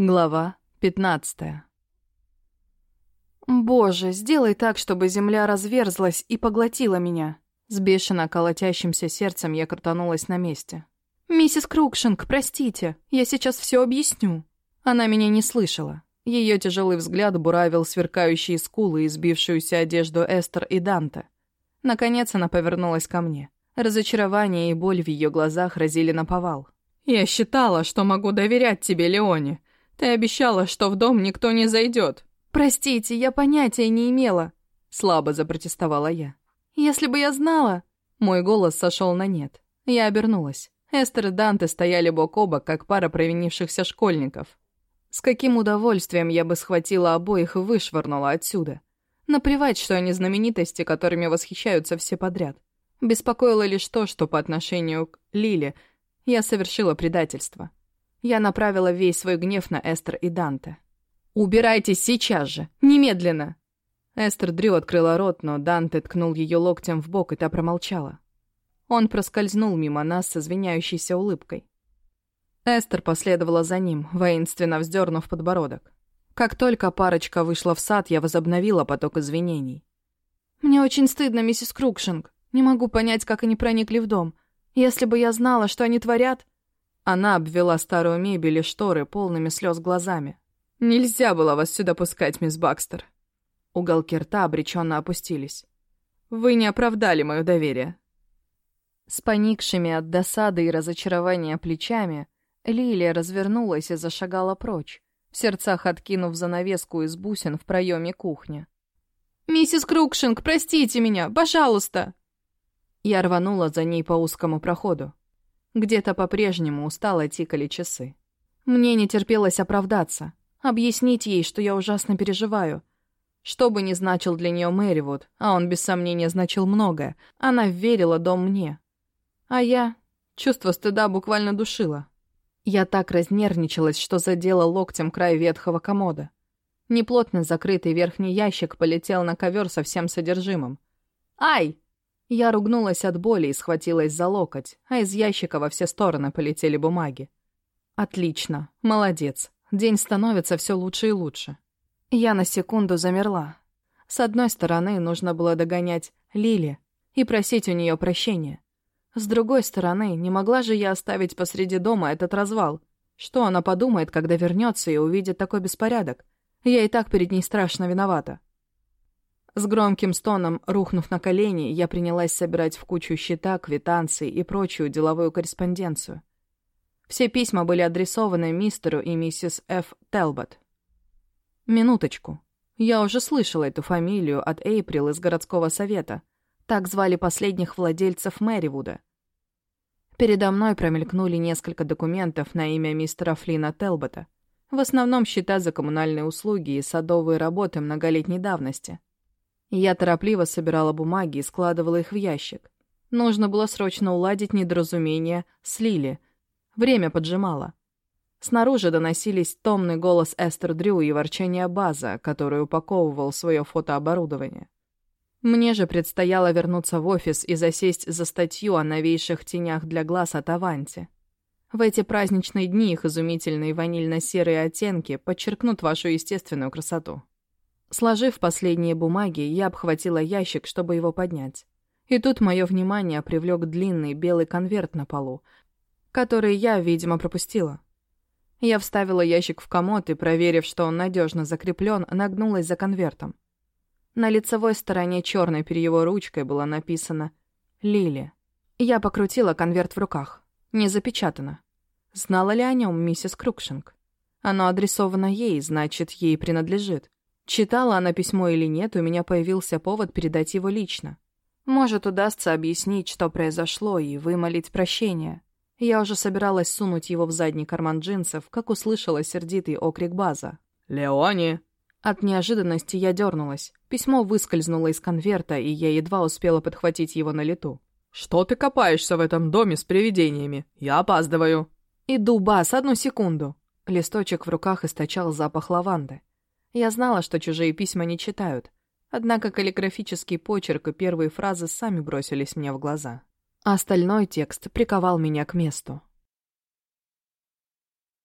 Глава 15 «Боже, сделай так, чтобы земля разверзлась и поглотила меня!» С бешено колотящимся сердцем я крутанулась на месте. «Миссис Крукшинг, простите, я сейчас все объясню». Она меня не слышала. Ее тяжелый взгляд буравил сверкающие скулы и сбившуюся одежду Эстер и Данте. Наконец она повернулась ко мне. Разочарование и боль в ее глазах разили на повал. «Я считала, что могу доверять тебе, Леоне. Ты обещала, что в дом никто не зайдет. Простите, я понятия не имела. Слабо запротестовала я. Если бы я знала... Мой голос сошел на нет. Я обернулась. Эстер и Данте стояли бок о бок, как пара провинившихся школьников. С каким удовольствием я бы схватила обоих и вышвырнула отсюда. Наплевать, что они знаменитости, которыми восхищаются все подряд. Беспокоило лишь то, что по отношению к Лиле я совершила предательство. Я направила весь свой гнев на Эстер и Данте. «Убирайтесь сейчас же! Немедленно!» Эстер Дрю открыла рот, но Данте ткнул ее локтем в бок, и та промолчала. Он проскользнул мимо нас с извиняющейся улыбкой. Эстер последовала за ним, воинственно вздернув подбородок. Как только парочка вышла в сад, я возобновила поток извинений. «Мне очень стыдно, миссис Крукшинг. Не могу понять, как они проникли в дом. Если бы я знала, что они творят...» Она обвела старую мебель и шторы полными слез глазами. «Нельзя было вас сюда пускать, мисс Бакстер». Уголки рта обреченно опустились. «Вы не оправдали мое доверие». С поникшими от досады и разочарования плечами Лилия развернулась и зашагала прочь, в сердцах откинув занавеску из бусин в проеме кухни. «Миссис Крукшинг, простите меня, пожалуйста!» Я рванула за ней по узкому проходу. Где-то по-прежнему устало тикали часы. Мне не терпелось оправдаться, объяснить ей, что я ужасно переживаю. Что бы ни значил для нее Мэривуд, а он без сомнения значил многое, она верила дом мне. А я... Чувство стыда буквально душило. Я так разнервничалась, что задела локтем край ветхого комода. Неплотно закрытый верхний ящик полетел на ковер со всем содержимым. «Ай!» Я ругнулась от боли и схватилась за локоть, а из ящика во все стороны полетели бумаги. «Отлично. Молодец. День становится все лучше и лучше». Я на секунду замерла. С одной стороны, нужно было догонять Лили и просить у нее прощения. С другой стороны, не могла же я оставить посреди дома этот развал. Что она подумает, когда вернется и увидит такой беспорядок? Я и так перед ней страшно виновата. С громким стоном, рухнув на колени, я принялась собирать в кучу счета, квитанции и прочую деловую корреспонденцию. Все письма были адресованы мистеру и миссис Ф. Телбот. Минуточку. Я уже слышала эту фамилию от Эйприл из городского совета. Так звали последних владельцев Мэривуда. Передо мной промелькнули несколько документов на имя мистера Флина Телбота. В основном счета за коммунальные услуги и садовые работы многолетней давности. Я торопливо собирала бумаги и складывала их в ящик. Нужно было срочно уладить недоразумение с Лили. Время поджимало. Снаружи доносились томный голос Эстер Дрю и ворчание База, который упаковывал свое фотооборудование. Мне же предстояло вернуться в офис и засесть за статью о новейших тенях для глаз от Аванти. В эти праздничные дни их изумительные ванильно-серые оттенки подчеркнут вашу естественную красоту. Сложив последние бумаги, я обхватила ящик, чтобы его поднять. И тут мое внимание привлек длинный белый конверт на полу, который я, видимо, пропустила. Я вставила ящик в комод и, проверив, что он надежно закреплен, нагнулась за конвертом. На лицевой стороне черной перьевой ручкой было написано «Лили». Я покрутила конверт в руках. Не запечатано. Знала ли о нем миссис Крукшинг? Оно адресовано ей, значит, ей принадлежит. Читала она письмо или нет, у меня появился повод передать его лично. Может, удастся объяснить, что произошло, и вымолить прощение. Я уже собиралась сунуть его в задний карман джинсов, как услышала сердитый окрик База. «Леони!» От неожиданности я дернулась. Письмо выскользнуло из конверта, и я едва успела подхватить его на лету. «Что ты копаешься в этом доме с привидениями? Я опаздываю!» «Иду, Баз, одну секунду!» Листочек в руках источал запах лаванды. Я знала, что чужие письма не читают. Однако каллиграфический почерк и первые фразы сами бросились мне в глаза. А остальной текст приковал меня к месту.